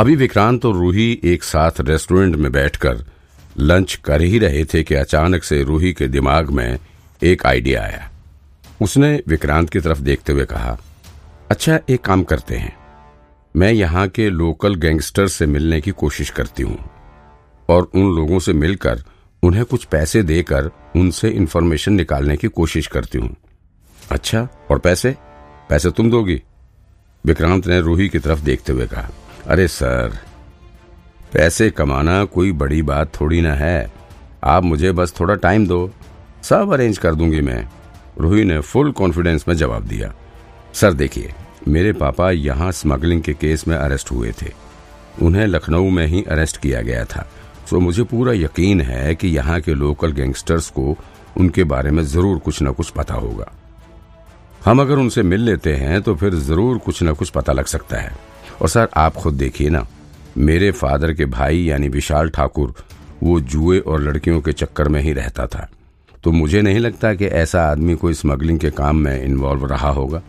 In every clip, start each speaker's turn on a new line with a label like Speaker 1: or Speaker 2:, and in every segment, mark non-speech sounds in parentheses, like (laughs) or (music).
Speaker 1: अभी विक्रांत और रूही एक साथ रेस्टोरेंट में बैठकर लंच कर ही रहे थे कि अचानक से रूही के दिमाग में एक आइडिया आया। उसने विक्रांत की तरफ़ देखते हुए कहा अच्छा एक काम करते हैं। मैं यहाँ के लोकल गैंगस्टर से मिलने की कोशिश करती हूँ और उन लोगों से मिलकर उन्हें कुछ पैसे देकर उनसे इन्फॉर्मेशन निकालने की कोशिश करती हूँ। अच्छा और पैसे? पैसे तुम दोगी? विक्रांत ने रूही की तरफ़ देखते हुए कहा अरे सर, पैसे कमाना कोई बड़ी बात थोड़ी ना है। आप मुझे बस थोड़ा टाइम दो। सब अरेंज कर दूँगी मैं। रूही ने फुल कॉन्फिडेंस में जवाब दिया। सर देखिए, मेरे पापा यहाँ स्मगलिंग के केस में अरेस्ट हुए थे। उन्हें लखनऊ में ही अरेस्ट किया गया था। सो मुझे पूरा यकीन है कि यहाँ के लोकल गैंगस्टर्स को उनके बारे में ज़रूर कुछ न कुछ पता होगा। हम अगर उनसे मिल लेते हैं तो फिर ज़रूर कुछ न कुछ पता लग सकता है। और सर, आप खुद देखिए ना, मेरे फादर के भाई यानी विशाल ठाकुर, वो जुए और लड़कियों के चक्कर में ही रहता था। तो मुझे नहीं लगता कि ऐसा आदमी कोई स्मगलिंग के काम में इन्वॉल्व रहा होगा।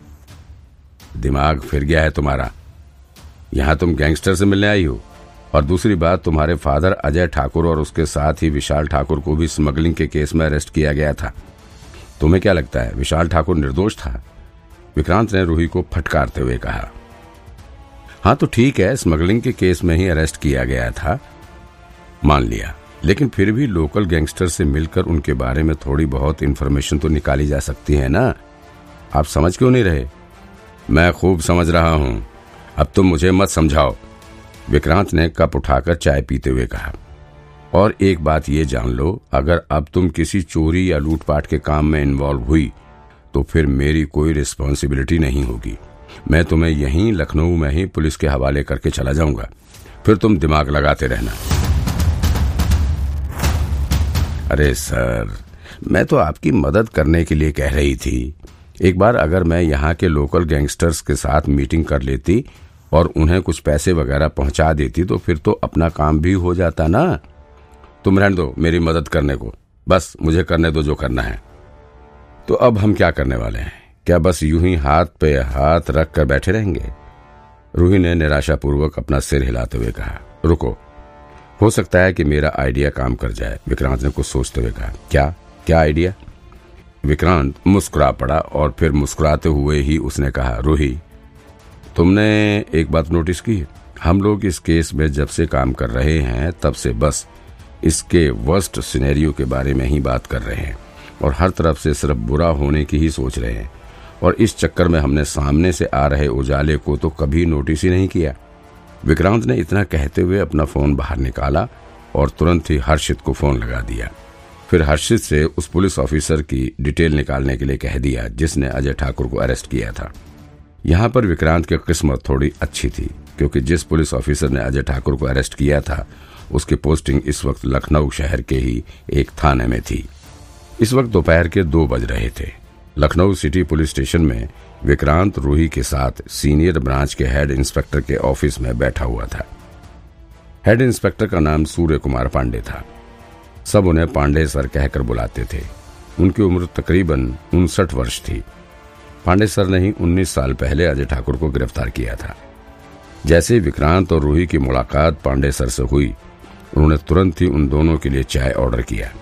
Speaker 1: दिमाग फिर गया है तुम्हारा। यहाँ तुम गैंगस्टर से मिलने आई हो। और दूसरी बात, तुम्हारे फादर अजय ठाकुर और उसके साथ ही विशाल ठाकुर को भी स्मगलिंग के केस में अरेस्ट किया गया था। तुम्हें क्या लगता है, विशाल ठाकुर निर्दोष था? विक्रांत ने रूही को फटकारते हुए कहा हाँ तो ठीक है, स्मगलिंग के केस में ही अरेस्ट किया गया था। मान लिया। लेकिन फिर भी लोकल गैंगस्टर से मिलकर उनके बारे में थोड़ी बहुत इन्फॉर्मेशन तो निकाली जा सकती है ना? आप समझ क्यों नहीं रहे? मैं खूब समझ रहा हूँ। अब तुम मुझे मत समझाओ। विक्रांत ने कप उठाकर चाय पीते हुए कहा। और एक बात ये जान लो, अगर अब तुम किसी चोरी या लूटपाट के काम में इन्वॉल्व हुई तो फिर मेरी कोई रिस्पॉन्सिबिलिटी नहीं होगी। मैं तुम्हें यहीं लखनऊ में ही पुलिस के हवाले करके चला जाऊँगा। फिर तुम दिमाग लगाते रहना। अरे सर, मैं तो आपकी मदद करने के लिए कह रही थी। एक बार अगर मैं यहाँ के लोकल गैंगस्टर्स के साथ मीटिंग कर लेती और उन्हें कुछ पैसे वगैरह पहुँचा देती तो फिर तो अपना काम भी हो जाता ना। तुम रहने दो मेरी मदद करने को। बस, मुझे करने दो जो करना है। तो अब हम क्या करने वाले हैं? क्या बस यूँ ही हाथ पे हाथ रख कर बैठे रहेंगे? रूही ने निराशापूर्वक अपना सिर हिलाते हुए कहा, रुको, हो सकता है कि मेरा आइडिया काम कर जाए, विक्रांत ने कुछ सोचते हुए कहा, क्या? क्या आइडिया? विक्रांत मुस्कुरा पड़ा और फिर मुस्कुराते हुए ही उसने कहा, रूही, तुमने एक बात नोटिस की? हम लोग इस केस में जब से काम कर रहे हैं, तब से बस इसके वर्स्ट सिनेरियो के बारे में ही बात कर रहे हैं और हर तरफ़ से सिर्फ़ बुरा होने की ही सोच रहे हैं। और इस चक्कर में हमने सामने से आ रहे उजाले को तो कभी नोटिस ही नहीं किया। विक्रांत ने इतना कहते हुए अपना फ़ोन बाहर निकाला और तुरंत ही हर्षित को फ़ोन लगा दिया। फिर हर्षित से उस पुलिस ऑफिसर की डिटेल निकालने के लिए कह दिया, जिसने अजय ठाकुर को अरेस्ट किया था। यहाँ पर विक्रांत की किस्मत थोड़ी अच्छी थी, क्योंकि जिस पुलिस ऑफिसर ने अजय ठाकुर को अरेस्ट किया था, उसकी पोस्टिंग इस वक्त लखनऊ शहर के ही एक थाने में थी। इस वक्त दोपहर के दो बज रहे थे। लखनऊ सिटी पुलिस स्टेशन में विक्रांत रूही के साथ सीनियर ब्रांच के हेड इंस्पेक्टर के ऑफ़िस में बैठा हुआ था। हेड इंस्पेक्टर का नाम सूर्य कुमार पांडे था। सब उन्हें पांडे सर कहकर बुलाते थे। उनकी उम्र तकरीबन उनसठ वर्ष थी। पांडे सर ने ही उन्नीस साल पहले अजय ठाकुर को गिरफ़्तार किया था। जैसे विक्रांत और रूही की मुलाकात पांडे सर से हुई, उन्होंने तुरंत ही उन दोनों के लिए चाय ऑर्डर किया।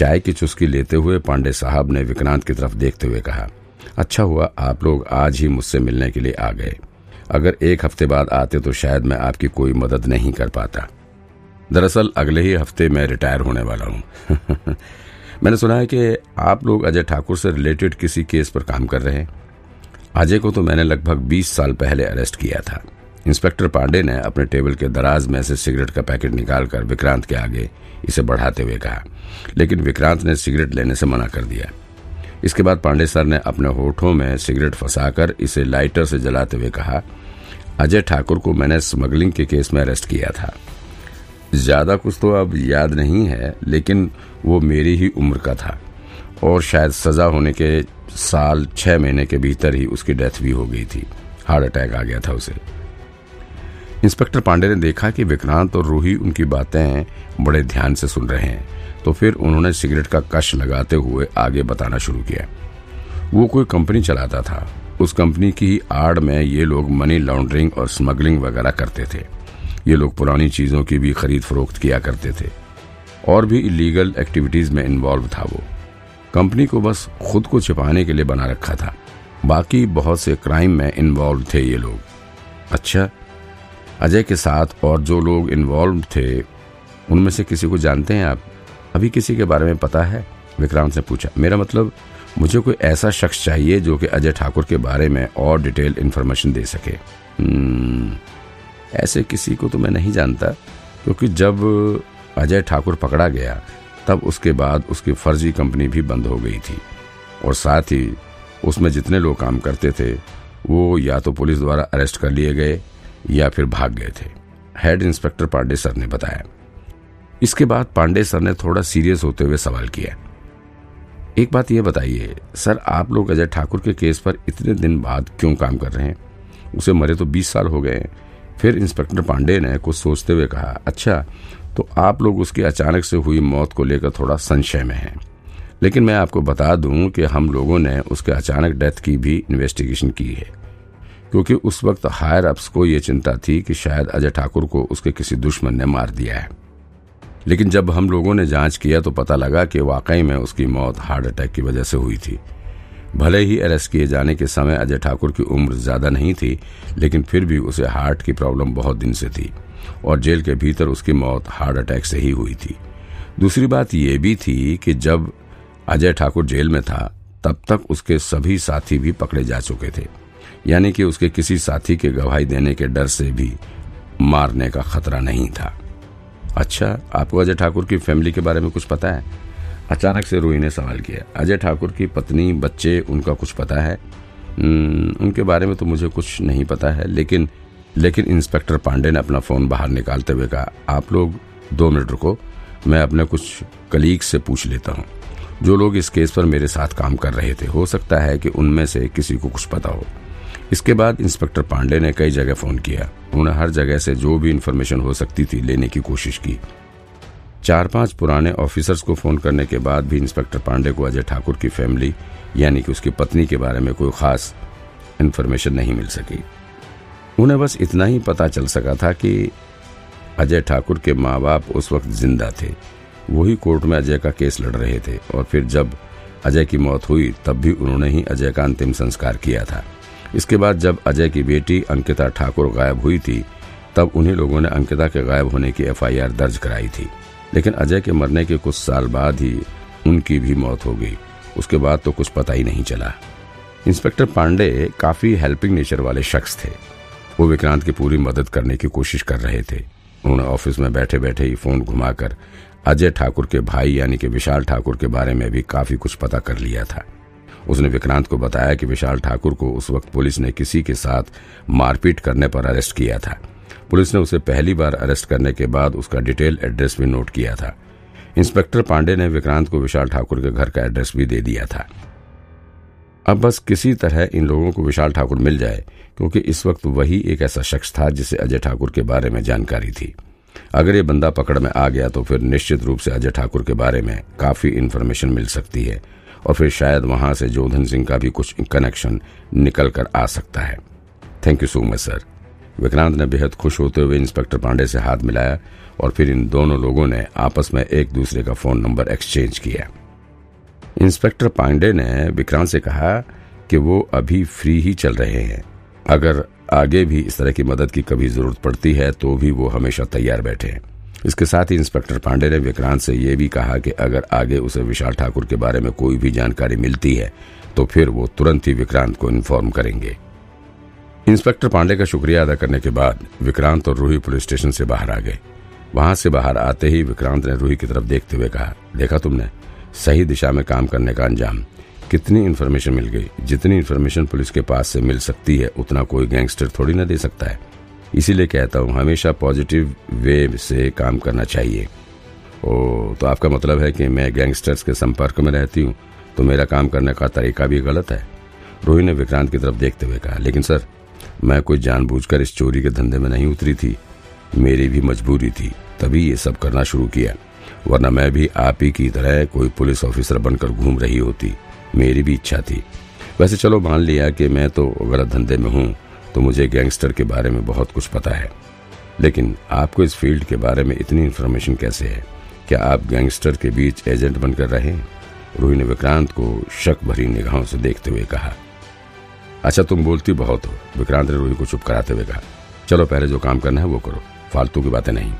Speaker 1: चाय की चुस्की लेते हुए पांडे साहब ने विक्रांत की तरफ़ देखते हुए कहा अच्छा हुआ, आप लोग आज ही मुझसे मिलने के लिए आ गए। अगर एक हफ़्ते बाद आते तो शायद मैं आपकी कोई मदद नहीं कर पाता। दरअसल अगले ही हफ़्ते मैं रिटायर होने वाला हूँ। (laughs) मैंने सुना है कि आप लोग अजय ठाकुर से रिलेटेड किसी केस पर काम कर रहे हैं। अजय को तो मैंने लगभग 20 साल पहले अरेस्ट किया था। इंस्पेक्टर पांडे ने अपने टेबल के दराज में से सिगरेट का पैकेट निकालकर विक्रांत के आगे इसे बढ़ाते हुए कहा, लेकिन विक्रांत ने सिगरेट लेने से मना कर दिया। इसके बाद पांडे सर ने अपने होठों में सिगरेट फंसाकर इसे लाइटर से जलाते हुए कहा, अजय ठाकुर को मैंने स्मगलिंग के केस में अरेस्ट किया था। ज़्यादा कुछ तो अब याद नहीं है, लेकिन वो मेरी ही उम्र का था, और शायद सजा होने के साल छह महीने के भीतर ही उसकी डेथ भी हो गई थी। हार्ट अटैक आ गया था उसे। इंस्पेक्टर पांडे ने देखा कि विक्रांत और रूही उनकी बातें बड़े ध्यान से सुन रहे हैं तो फिर उन्होंने सिगरेट का कश लगाते हुए आगे बताना शुरू किया। वो कोई कंपनी चलाता था। उस कंपनी की आड़ में ये लोग मनी लॉन्ड्रिंग और स्मगलिंग वगैरह करते थे। ये लोग पुरानी चीज़ों की भी खरीद फरोख्त किया करते थे। और भी इलीगल एक्टिविटीज़ में इन्वॉल्व था वो। कंपनी को बस खुद को छिपाने के लिए बना रखा था। बाकी बहुत से क्राइम में इन्वॉल्व थे ये लोग। अच्छा अजय के साथ और जो लोग इन्वॉल्व थे उनमें से किसी को जानते हैं आप? अभी किसी के बारे में पता है? विक्रांत ने पूछा। मेरा मतलब मुझे कोई ऐसा शख्स चाहिए जो कि अजय ठाकुर के बारे में और डिटेल इन्फॉर्मेशन दे सके। हम्म, ऐसे किसी को तो मैं नहीं जानता क्योंकि जब अजय ठाकुर पकड़ा गया तब उसके बाद उसकी फर्जी कंपनी भी बंद हो गई थी। और साथ ही उसमें जितने लोग काम करते थे वो या तो पुलिस द्वारा अरेस्ट कर लिए गए या फिर भाग गए थे। हेड इंस्पेक्टर पांडे सर ने बताया। इसके बाद पांडे सर ने थोड़ा सीरियस होते हुए सवाल किया। एक बात यह बताइए, सर आप लोग अजय ठाकुर के केस पर इतने दिन बाद क्यों काम कर रहे हैं? उसे मरे तो 20 साल हो गए हैं। फिर इंस्पेक्टर पांडे ने कुछ सोचते हुए कहा अच्छा तो आप लोग उसकी अचानक से हुई मौत को लेकर थोड़ा संशय में हैं। लेकिन मैं आपको बता दूँ कि हम लोगों ने उसके अचानक डेथ की भी इन्वेस्टिगेशन की है। क्योंकि उस वक्त हायर अप्स को यह चिंता थी कि शायद अजय ठाकुर को उसके किसी दुश्मन ने मार दिया है। लेकिन जब हम लोगों ने जाँच किया तो पता लगा कि वाकई में उसकी मौत हार्ट अटैक की वजह से हुई थी। भले ही अरेस्ट किए जाने के समय अजय ठाकुर की उम्र ज़्यादा नहीं थी, लेकिन फिर भी उसे हार्ट की प्रॉब्लम बहुत दिन से थी और जेल के भीतर उसकी मौत हार्ट अटैक से ही हुई थी। दूसरी बात यह भी थी कि जब अजय ठाकुर जेल में था, तब तक उसके सभी साथी भी पकड़े जा चुके थे। यानी कि उसके किसी साथी के गवाही देने के डर से भी मारने का खतरा नहीं था। अच्छा आपको अजय ठाकुर की फैमिली के बारे में कुछ पता है? अचानक से रूही ने सवाल किया अजय ठाकुर की पत्नी बच्चे उनका कुछ पता है? हम्म, उनके बारे में तो मुझे कुछ नहीं पता है लेकिन लेकिन इंस्पेक्टर पांडे ने अपना फ़ोन बाहर निकालते हुए कहा आप लोग दो मिनट रुको मैं अपने कुछ कलीग से पूछ लेता हूँ। जो लोग इस केस पर मेरे साथ काम कर रहे थे हो सकता है कि उनमें से किसी को कुछ पता हो। इसके बाद इंस्पेक्टर पांडे ने कई जगह फ़ोन किया। उन्होंने हर जगह से जो भी इन्फॉर्मेशन हो सकती थी लेने की कोशिश की। चार पाँच पुराने ऑफिसर्स को फ़ोन करने के बाद भी इंस्पेक्टर पांडे को अजय ठाकुर की फैमिली यानी कि उसकी पत्नी के बारे में कोई खास इन्फॉर्मेशन नहीं मिल सकी। उन्हें बस इतना ही पता चल सका था कि अजय ठाकुर के माँ बाप उस वक्त ज़िंदा थे। वही कोर्ट में अजय का केस लड़ रहे थे और फिर जब अजय की मौत हुई, तब भी उन्होंने ही अजय का अंतिम संस्कार किया था। इसके बाद जब अजय की बेटी अंकिता ठाकुर गायब हुई थी, तब उन्हीं लोगों ने अंकिता के गायब होने की एफआईआर दर्ज कराई थी। लेकिन अजय के मरने के कुछ साल बाद ही उनकी भी मौत हो गई। उसके बाद तो कुछ पता ही नहीं चला। इंस्पेक्टर पांडे काफ़ी हेल्पिंग नेचर वाले शख्स थे। वो विक्रांत की पूरी मदद करने की कोशिश कर रहे थे। उन्होंने ऑफ़िस में बैठे बैठे ही फ़ोन घुमाकर अजय ठाकुर के भाई यानी कि विशाल ठाकुर के बारे में भी काफ़ी कुछ पता कर लिया था। उसने विक्रांत को बताया कि विशाल ठाकुर को उस वक्त पुलिस ने किसी के साथ मारपीट करने पर अरेस्ट किया था। पुलिस ने उसे पहली बार अरेस्ट करने के बाद उसका डिटेल एड्रेस भी नोट किया था। इंस्पेक्टर पांडे ने विक्रांत को विशाल ठाकुर के घर का एड्रेस भी दे दिया था। अब बस किसी तरह इन लोगों को विशाल ठाकुर मिल जाए, क्योंकि इस वक्त वही एक ऐसा शख्स था जिसे अजय ठाकुर के बारे में जानकारी थी। अगर ये बंदा पकड़ में आ गया तो फिर निश्चित रूप से अजय ठाकुर के बारे में काफ़ी इन्फॉर्मेशन मिल सकती है। और फिर शायद वहाँ से जोधन सिंह का भी कुछ कनेक्शन निकल कर आ सकता है। Thank you so much sir Vikrant ने बेहद खुश होते हुए इंस्पेक्टर पांडे से हाथ मिलाया और फिर इन दोनों लोगों ने आपस में एक दूसरे का फ़ोन नंबर एक्सचेंज किया। इंस्पेक्टर पांडे ने विक्रांत से कहा कि वो अभी फ्री ही चल रहे हैं। अगर आगे भी इस तरह की मदद की कभी ज़रूरत पड़ती है तो भी वो हमेशा तैयार बैठे हैं। इसके साथ ही इंस्पेक्टर पांडे ने विक्रांत से यह भी कहा कि अगर आगे उसे विशाल ठाकुर के बारे में कोई भी जानकारी मिलती है तो फिर वो तुरंत ही विक्रांत को इन्फॉर्म करेंगे। इंस्पेक्टर पांडे का शुक्रिया अदा करने के बाद विक्रांत और रूही पुलिस स्टेशन से बाहर आ गए। वहाँ से बाहर आते ही विक्रांत ने रूही की तरफ़ देखते हुए कहा, देखा तुमने? सही दिशा में काम करने का अंजाम। कितनी इन्फॉर्मेशन मिल गई। जितनी इन्फॉर्मेशन पुलिस के पास से मिल सकती है, उतना कोई गैंगस्टर थोड़ी ना दे सकता है। इसीलिए कहता हूँ, हमेशा पॉजिटिव वे से काम करना चाहिए। ओ तो आपका मतलब है कि मैं गैंगस्टर्स के संपर्क में रहती हूँ तो मेरा काम करने का तरीका भी गलत है। रोही ने विक्रांत की तरफ़ देखते हुए कहा, लेकिन सर, मैं कोई जानबूझकर इस चोरी के धंधे में नहीं उतरी थी। मेरी भी मजबूरी थी, तभी ये सब करना शुरू किया। वरना मैं भी आप ही की तरह कोई पुलिस ऑफिसर बनकर घूम रही होती। मेरी भी इच्छा थी। वैसे चलो मान लिया कि मैं तो गलत धंधे में हूँ तो मुझे गैंगस्टर के बारे में बहुत कुछ पता है। लेकिन आपको इस फ़ील्ड के बारे में इतनी इन्फॉर्मेशन कैसे है? क्या आप गैंगस्टर के बीच एजेंट बनकर रहे? रूही ने विक्रांत को शक भरी निगाहों से देखते हुए कहा अच्छा तुम बोलती बहुत हो। विक्रांत ने रूही को चुप कराते हुए कहा, चलो, पहले जो काम करना है वो करो। फालतू की बातें नहीं।